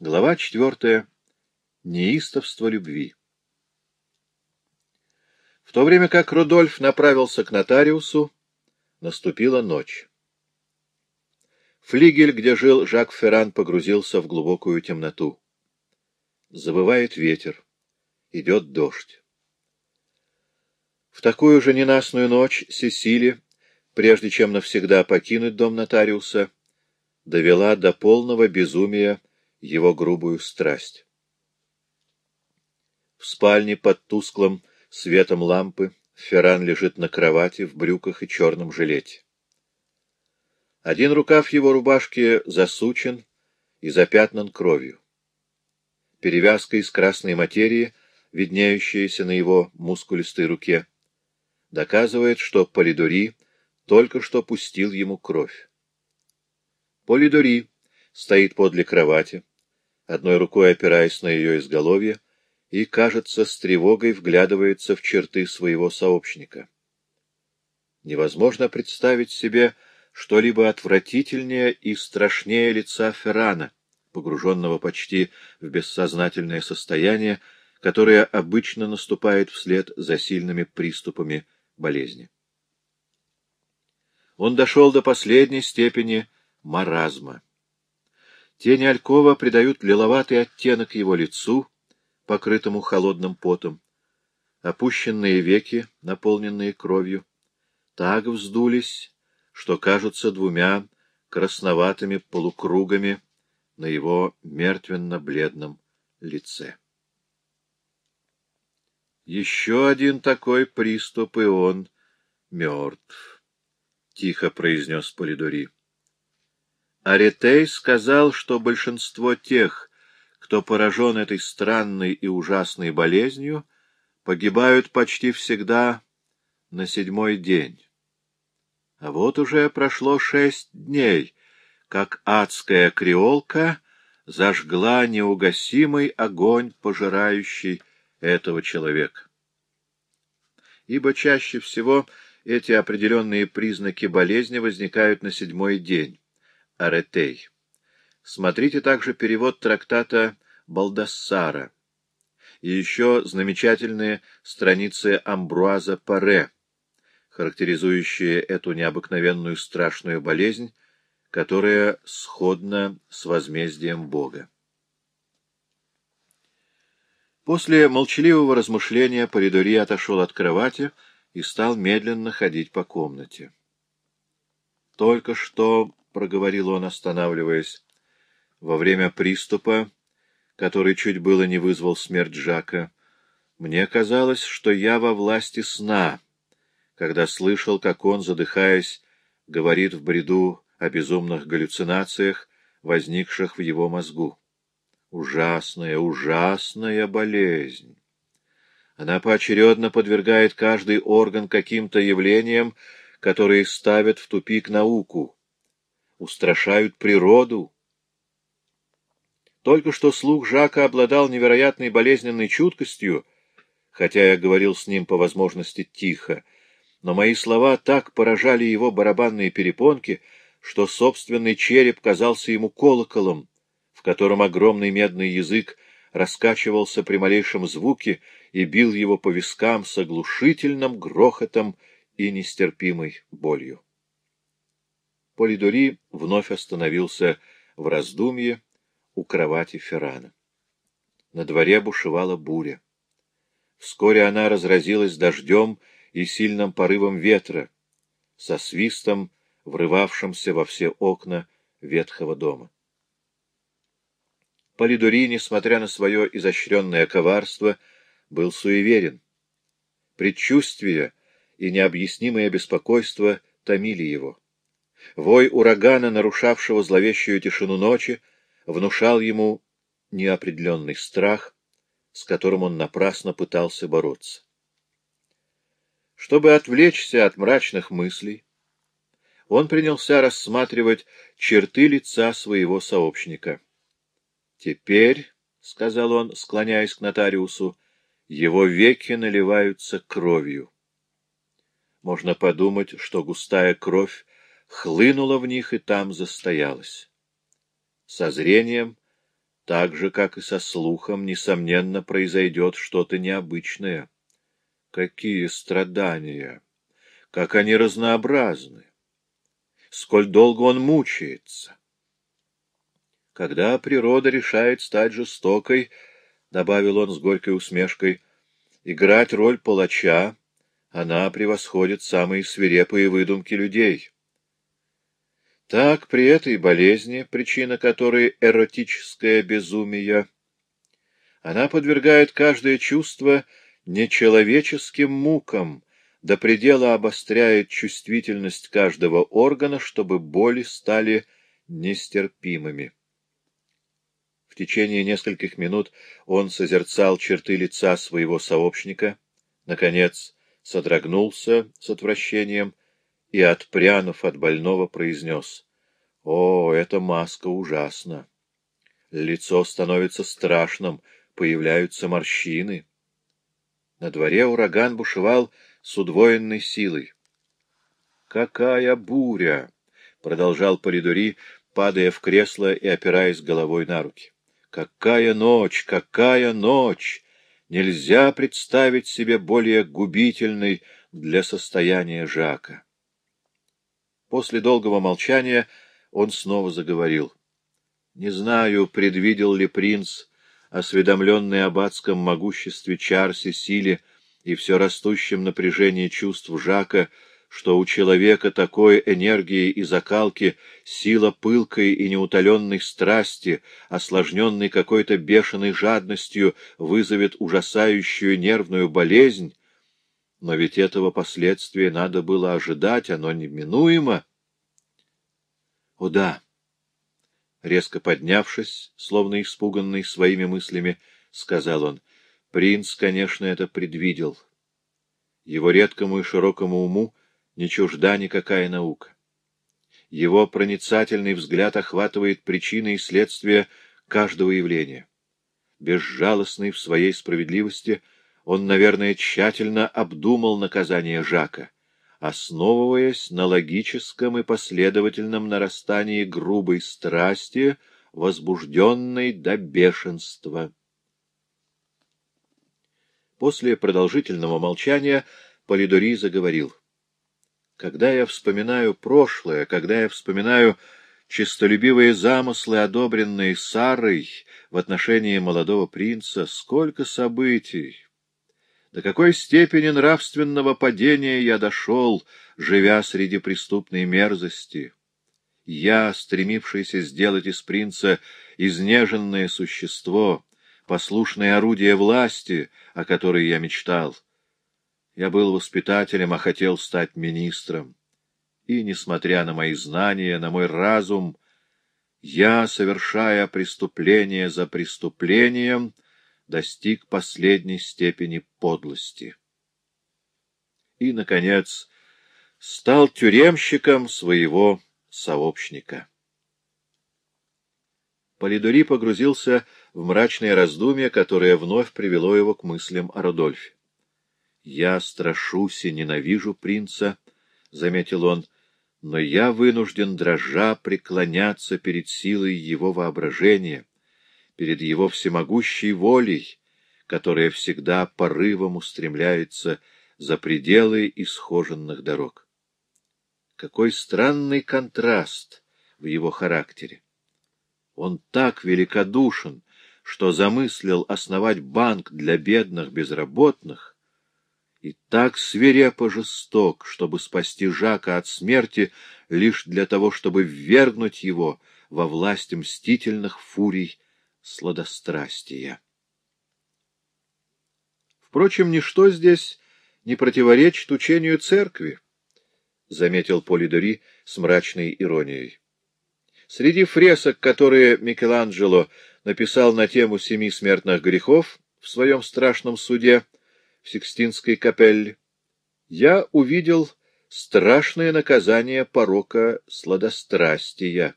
Глава четвертая. Неистовство любви. В то время как Рудольф направился к нотариусу, наступила ночь. Флигель, где жил Жак Ферран, погрузился в глубокую темноту. Забывает ветер, идет дождь. В такую же ненастную ночь Сесили, прежде чем навсегда покинуть дом нотариуса, довела до полного безумия его грубую страсть. В спальне под тусклым светом лампы Ферран лежит на кровати в брюках и черном жилете. Один рукав его рубашки засучен и запятнан кровью. Перевязка из красной материи, виднеющаяся на его мускулистой руке, доказывает, что Полидори только что пустил ему кровь. Полидори стоит подле кровати, одной рукой опираясь на ее изголовье, и, кажется, с тревогой вглядывается в черты своего сообщника. Невозможно представить себе что-либо отвратительнее и страшнее лица Феррана, погруженного почти в бессознательное состояние, которое обычно наступает вслед за сильными приступами болезни. Он дошел до последней степени маразма. Тени Алькова придают лиловатый оттенок его лицу, покрытому холодным потом. Опущенные веки, наполненные кровью, так вздулись, что кажутся двумя красноватыми полукругами на его мертвенно-бледном лице. Еще один такой приступ, и он мертв, — тихо произнес Полидори. Аретей сказал, что большинство тех, кто поражен этой странной и ужасной болезнью, погибают почти всегда на седьмой день. А вот уже прошло шесть дней, как адская креолка зажгла неугасимый огонь, пожирающий этого человека. Ибо чаще всего эти определенные признаки болезни возникают на седьмой день. Аретей. Смотрите также перевод трактата Балдассара и еще замечательные страницы Амбруаза Паре, характеризующие эту необыкновенную страшную болезнь, которая сходна с возмездием Бога. После молчаливого размышления Полидори отошел от кровати и стал медленно ходить по комнате. Только что — проговорил он, останавливаясь. Во время приступа, который чуть было не вызвал смерть Жака, мне казалось, что я во власти сна, когда слышал, как он, задыхаясь, говорит в бреду о безумных галлюцинациях, возникших в его мозгу. Ужасная, ужасная болезнь. Она поочередно подвергает каждый орган каким-то явлениям, которые ставят в тупик науку устрашают природу. Только что слух Жака обладал невероятной болезненной чуткостью, хотя я говорил с ним по возможности тихо, но мои слова так поражали его барабанные перепонки, что собственный череп казался ему колоколом, в котором огромный медный язык раскачивался при малейшем звуке и бил его по вискам с оглушительным грохотом и нестерпимой болью. Полидори вновь остановился в раздумье у кровати Феррана. На дворе бушевала буря. Вскоре она разразилась дождем и сильным порывом ветра, со свистом, врывавшимся во все окна ветхого дома. Полидори, несмотря на свое изощренное коварство, был суеверен. Предчувствие и необъяснимое беспокойство томили его. Вой урагана, нарушавшего зловещую тишину ночи, внушал ему неопределенный страх, с которым он напрасно пытался бороться. Чтобы отвлечься от мрачных мыслей, он принялся рассматривать черты лица своего сообщника. «Теперь», — сказал он, склоняясь к нотариусу, — «его веки наливаются кровью». Можно подумать, что густая кровь хлынула в них и там застоялась. Со зрением так же, как и со слухом, несомненно, произойдет что-то необычное. Какие страдания! Как они разнообразны! Сколь долго он мучается! Когда природа решает стать жестокой, — добавил он с горькой усмешкой, — играть роль палача, она превосходит самые свирепые выдумки людей. Так, при этой болезни, причина которой эротическое безумие, она подвергает каждое чувство нечеловеческим мукам, до предела обостряет чувствительность каждого органа, чтобы боли стали нестерпимыми. В течение нескольких минут он созерцал черты лица своего сообщника, наконец содрогнулся с отвращением и, отпрянув от больного, произнес «О, эта маска ужасна! Лицо становится страшным, появляются морщины». На дворе ураган бушевал с удвоенной силой. «Какая буря!» — продолжал Полидори, падая в кресло и опираясь головой на руки. «Какая ночь! Какая ночь! Нельзя представить себе более губительной для состояния Жака». После долгого молчания он снова заговорил. Не знаю, предвидел ли принц, осведомленный об адском могуществе Чарси, силе и все растущем напряжении чувств Жака, что у человека такой энергии и закалки, сила пылкой и неутоленной страсти, осложненной какой-то бешеной жадностью, вызовет ужасающую нервную болезнь, но ведь этого последствия надо было ожидать, оно неминуемо. — О да! — резко поднявшись, словно испуганный своими мыслями, сказал он. Принц, конечно, это предвидел. Его редкому и широкому уму не чужда никакая наука. Его проницательный взгляд охватывает причины и следствия каждого явления. Безжалостный в своей справедливости — он, наверное, тщательно обдумал наказание Жака, основываясь на логическом и последовательном нарастании грубой страсти, возбужденной до бешенства. После продолжительного молчания Полидори заговорил. «Когда я вспоминаю прошлое, когда я вспоминаю честолюбивые замыслы, одобренные Сарой в отношении молодого принца, сколько событий, до какой степени нравственного падения я дошел, живя среди преступной мерзости. Я, стремившийся сделать из принца изнеженное существо, послушное орудие власти, о которой я мечтал. Я был воспитателем, а хотел стать министром. И, несмотря на мои знания, на мой разум, я, совершая преступление за преступлением, — достиг последней степени подлости. И, наконец, стал тюремщиком своего сообщника. Полидори погрузился в мрачное раздумье, которое вновь привело его к мыслям о Рудольфе. «Я страшусь и ненавижу принца», — заметил он, — «но я вынужден дрожа преклоняться перед силой его воображения, перед его всемогущей волей, которая всегда порывом устремляется за пределы исхоженных дорог. Какой странный контраст в его характере! Он так великодушен, что замыслил основать банк для бедных безработных, и так свирепо жесток, чтобы спасти Жака от смерти лишь для того, чтобы ввергнуть его во власть мстительных фурий сладострастия. Впрочем, ничто здесь не противоречит учению церкви, — заметил Полидори с мрачной иронией. Среди фресок, которые Микеланджело написал на тему семи смертных грехов в своем страшном суде в Сикстинской капелле, я увидел страшное наказание порока сладострастия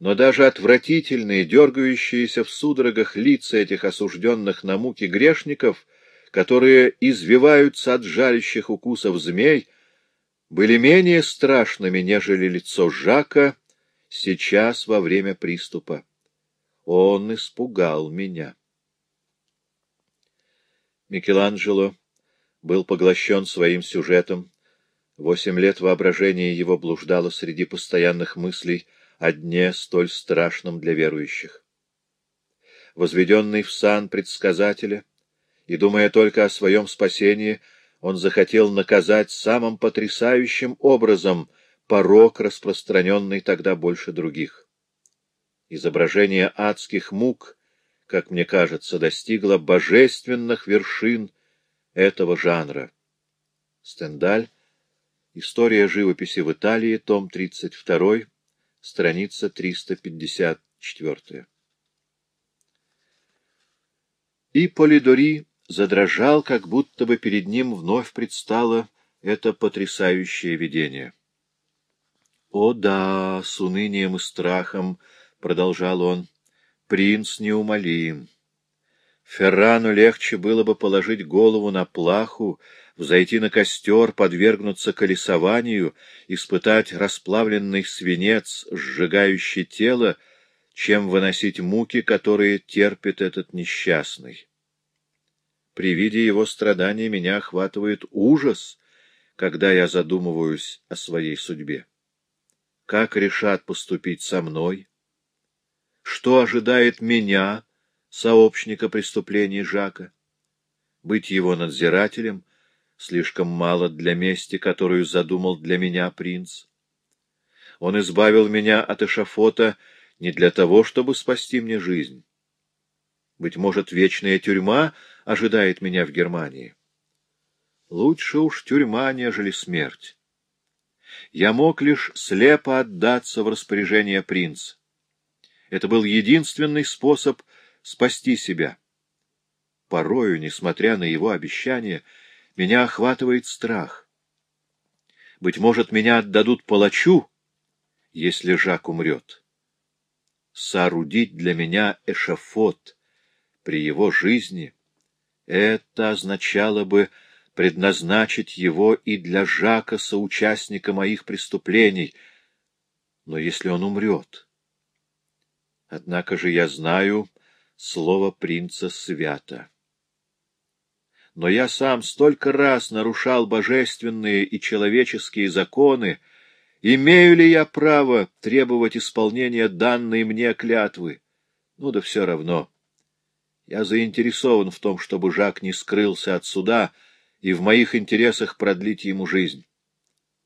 но даже отвратительные, дергающиеся в судорогах лица этих осужденных на муки грешников, которые извиваются от жалящих укусов змей, были менее страшными, нежели лицо Жака сейчас во время приступа. Он испугал меня. Микеланджело был поглощен своим сюжетом. Восемь лет воображения его блуждало среди постоянных мыслей о дне столь страшном для верующих. Возведенный в сан предсказателя и думая только о своем спасении, он захотел наказать самым потрясающим образом порок, распространенный тогда больше других. Изображение адских мук, как мне кажется, достигло божественных вершин этого жанра. Стендаль. История живописи в Италии, том 32, страница 354. И Полидори задрожал, как будто бы перед ним вновь предстало это потрясающее видение. «О да, с унынием и страхом», — продолжал он, — «принц неумолим. Феррану легче было бы положить голову на плаху, взойти на костер, подвергнуться колесованию, испытать расплавленный свинец, сжигающий тело, чем выносить муки, которые терпит этот несчастный. При виде его страдания меня охватывает ужас, когда я задумываюсь о своей судьбе. Как решат поступить со мной? Что ожидает меня, сообщника преступлений Жака? Быть его надзирателем слишком мало для мести, которую задумал для меня принц. Он избавил меня от эшафота не для того, чтобы спасти мне жизнь. Быть может, вечная тюрьма ожидает меня в Германии. Лучше уж тюрьма, нежели смерть. Я мог лишь слепо отдаться в распоряжение принца. Это был единственный способ спасти себя. Порою, несмотря на его обещания, меня охватывает страх. Быть может, меня отдадут палачу, если Жак умрет. Соорудить для меня эшафот — при его жизни, это означало бы предназначить его и для Жака, соучастника моих преступлений. Но если он умрет... Однако же я знаю слово принца свято. Но я сам столько раз нарушал божественные и человеческие законы, имею ли я право требовать исполнения данной мне клятвы? Ну да все равно. Я заинтересован в том, чтобы Жак не скрылся от суда и в моих интересах продлить ему жизнь.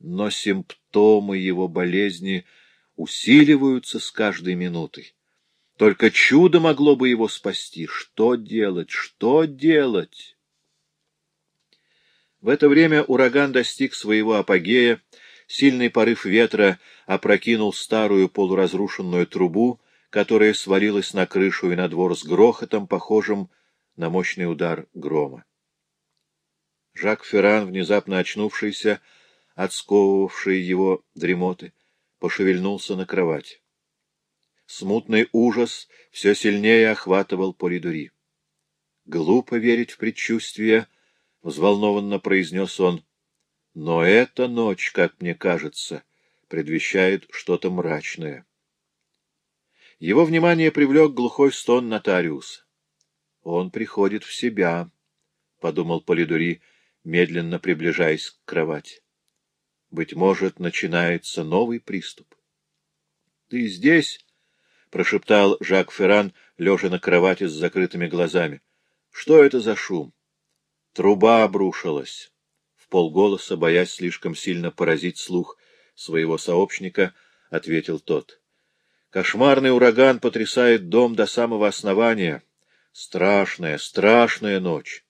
Но симптомы его болезни усиливаются с каждой минутой. Только чудо могло бы его спасти. Что делать? Что делать? В это время ураган достиг своего апогея, сильный порыв ветра опрокинул старую полуразрушенную трубу, которая свалилась на крышу и на двор с грохотом, похожим на мощный удар грома. Жак Ферран, внезапно очнувшийся, отсковывавший его дремоты, пошевельнулся на кровать. Смутный ужас все сильнее охватывал Полидури. «Глупо верить в предчувствие», — взволнованно произнес он. «Но эта ночь, как мне кажется, предвещает что-то мрачное». Его внимание привлек глухой стон нотариуса. «Он приходит в себя», — подумал Полидури, медленно приближаясь к кровати. «Быть может, начинается новый приступ». «Ты здесь?» — прошептал Жак Ферран, лежа на кровати с закрытыми глазами. «Что это за шум?» Труба обрушилась. В полголоса, боясь слишком сильно поразить слух своего сообщника, ответил тот. Кошмарный ураган потрясает дом до самого основания. Страшная, страшная ночь.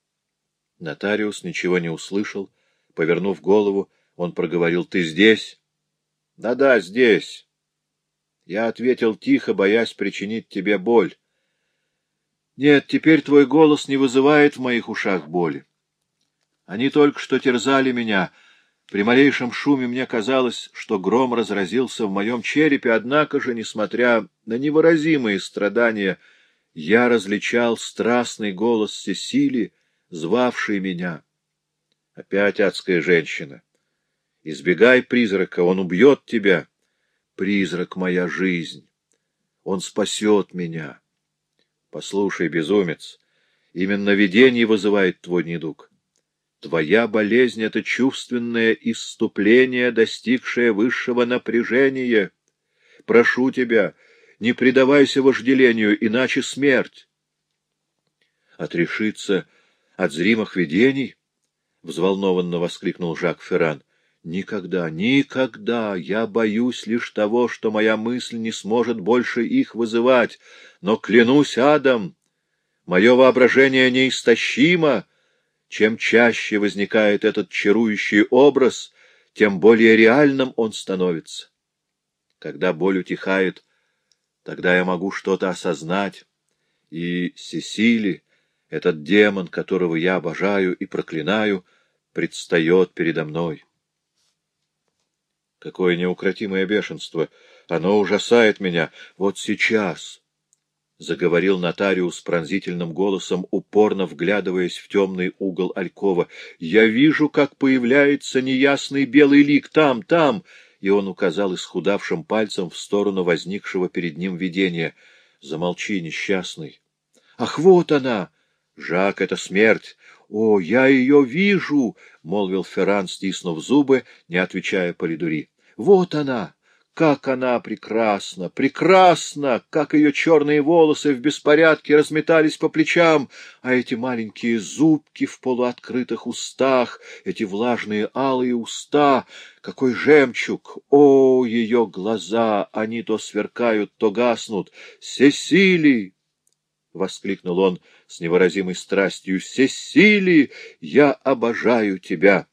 Нотариус ничего не услышал. Повернув голову, он проговорил, — Ты здесь? Да — Да-да, здесь. Я ответил тихо, боясь причинить тебе боль. Нет, теперь твой голос не вызывает в моих ушах боли. Они только что терзали меня — при малейшем шуме мне казалось, что гром разразился в моем черепе, однако же, несмотря на невыразимые страдания, я различал страстный голос Сесили, звавший меня. Опять адская женщина. Избегай призрака, он убьет тебя. Призрак — моя жизнь. Он спасет меня. Послушай, безумец, именно видение вызывает твой недуг. Твоя болезнь — это чувственное исступление, достигшее высшего напряжения. Прошу тебя, не предавайся вожделению, иначе смерть. Отрешиться от зримых видений? — взволнованно воскликнул Жак Ферран. — Никогда, никогда! Я боюсь лишь того, что моя мысль не сможет больше их вызывать. Но клянусь адом, мое воображение неистощимо. Чем чаще возникает этот чарующий образ, тем более реальным он становится. Когда боль утихает, тогда я могу что-то осознать. И Сесили, этот демон, которого я обожаю и проклинаю, предстает передо мной. Какое неукротимое бешенство! Оно ужасает меня. Вот сейчас, — заговорил нотариус пронзительным голосом, упорно вглядываясь в темный угол Алькова, — я вижу, как появляется неясный белый лик там, там, и он указал исхудавшим пальцем в сторону возникшего перед ним видения. Замолчи, несчастный. Ах, вот она! Жак, это смерть! О, я ее вижу! — молвил Ферран, стиснув зубы, не отвечая Полидури. Вот она! Как она прекрасна! Прекрасна! Как ее черные волосы в беспорядке разметались по плечам, а эти маленькие зубки в полуоткрытых устах, эти влажные алые уста, какой жемчуг! О, ее глаза! Они то сверкают, то гаснут. Сесили! — воскликнул он с невыразимой страстью. — Сесили! Я обожаю тебя!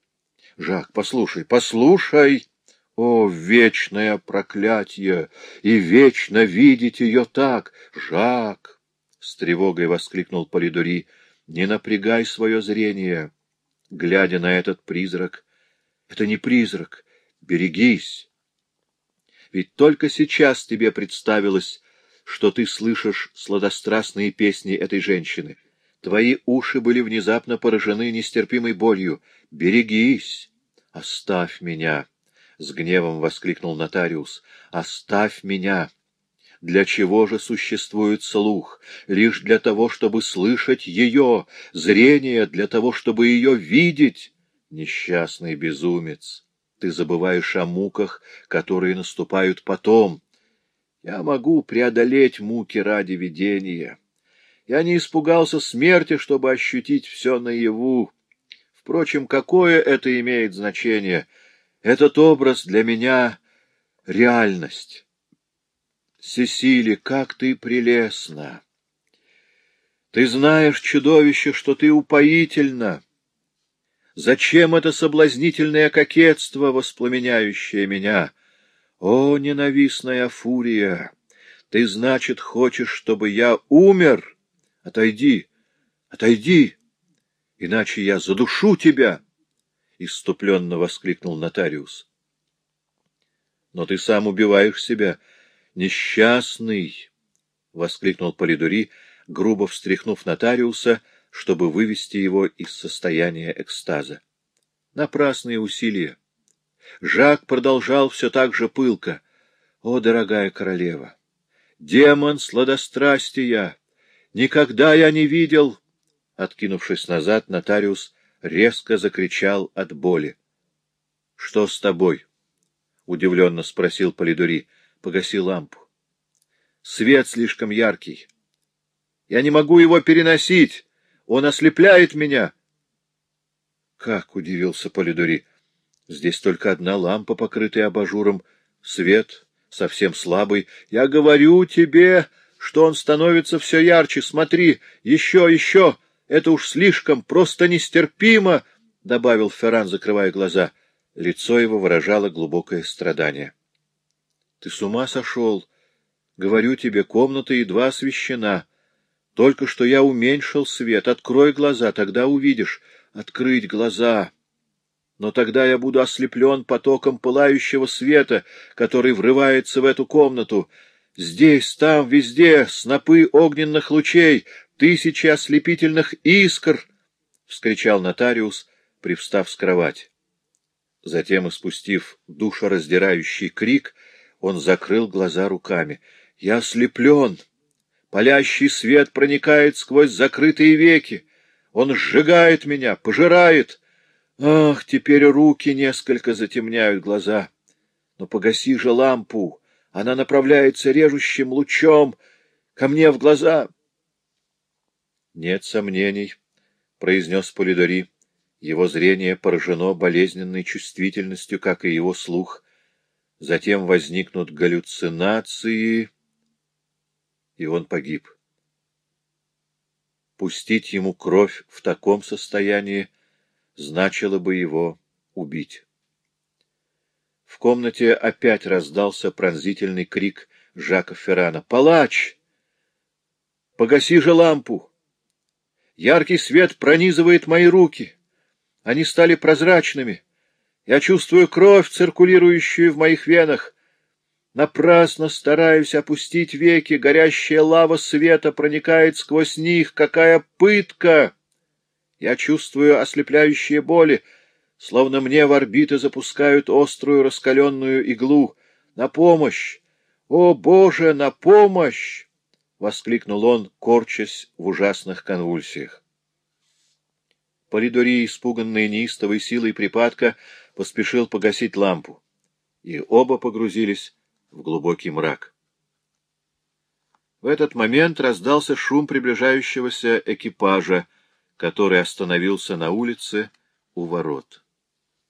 Жак, послушай, послушай! О, вечное проклятие! И вечно видеть ее так! Жак! — с тревогой воскликнул Полидори. — Не напрягай свое зрение, глядя на этот призрак. Это не призрак. Берегись. Ведь только сейчас тебе представилось, что ты слышишь сладострастные песни этой женщины. Твои уши были внезапно поражены нестерпимой болью. Берегись! Оставь меня! С гневом воскликнул нотариус. Оставь меня! Для чего же существует слух? Лишь для того, чтобы слышать ее, зрение для того, чтобы ее видеть. Несчастный безумец, ты забываешь о муках, которые наступают потом. Я могу преодолеть муки ради видения. Я не испугался смерти, чтобы ощутить все наяву. Впрочем, какое это имеет значение — этот образ для меня — реальность. Сесили, как ты прелестна! Ты знаешь, чудовище, что ты упоительна. Зачем это соблазнительное кокетство, воспламеняющее меня? О, ненавистная фурия! Ты, значит, хочешь, чтобы я умер? Отойди, отойди, иначе я задушу тебя иступленно воскликнул нотариус. Но ты сам убиваешь себя, несчастный, воскликнул Полидури, грубо встряхнув нотариуса, чтобы вывести его из состояния экстаза. Напрасные усилия. Жак продолжал все так же пылко. О, дорогая королева! Демон сладострастия! Никогда я не видел... Откинувшись назад, нотариус резко закричал от боли. — Что с тобой? — удивленно спросил Полидори. — Погаси лампу. — Свет слишком яркий. Я не могу его переносить. Он ослепляет меня. — Как? — удивился Полидори. — Здесь только одна лампа, покрытая абажуром. Свет совсем слабый. Я говорю тебе, что он становится все ярче. Смотри, еще, еще. Это уж слишком, просто нестерпимо, — добавил Ферран, закрывая глаза. Лицо его выражало глубокое страдание. — Ты с ума сошел? Говорю тебе, комната едва освещена. Только что я уменьшил свет. Открой глаза, тогда увидишь. Открыть глаза. Но тогда я буду ослеплен потоком пылающего света, который врывается в эту комнату. Здесь, там, везде снопы огненных лучей, тысячи ослепительных искр! — вскричал нотариус, привстав с кровати. Затем, испустив душераздирающий крик, он закрыл глаза руками. — Я ослеплен! Палящий свет проникает сквозь закрытые веки. Он сжигает меня, пожирает. Ах, теперь руки несколько затемняют глаза. Но погаси же лампу. Она направляется режущим лучом ко мне в глаза. — Нет сомнений, — произнес Полидори. Его зрение поражено болезненной чувствительностью, как и его слух. Затем возникнут галлюцинации, и он погиб. Пустить ему кровь в таком состоянии значило бы его убить. В комнате опять раздался пронзительный крик Жака Феррана. «Палач! Погаси же лампу! Яркий свет пронизывает мои руки!» Они стали прозрачными. Я чувствую кровь, циркулирующую в моих венах. Напрасно стараюсь опустить веки, горящая лава света проникает сквозь них. Какая пытка! Я чувствую ослепляющие боли, словно мне в орбиты запускают острую раскаленную иглу. На помощь! О, Боже, на помощь! — воскликнул он, корчась в ужасных конвульсиях. Полидори, испуганный неистовой силой припадка, поспешил погасить лампу, и оба погрузились в глубокий мрак. В этот момент раздался шум приближающегося экипажа, который остановился на улице у ворот.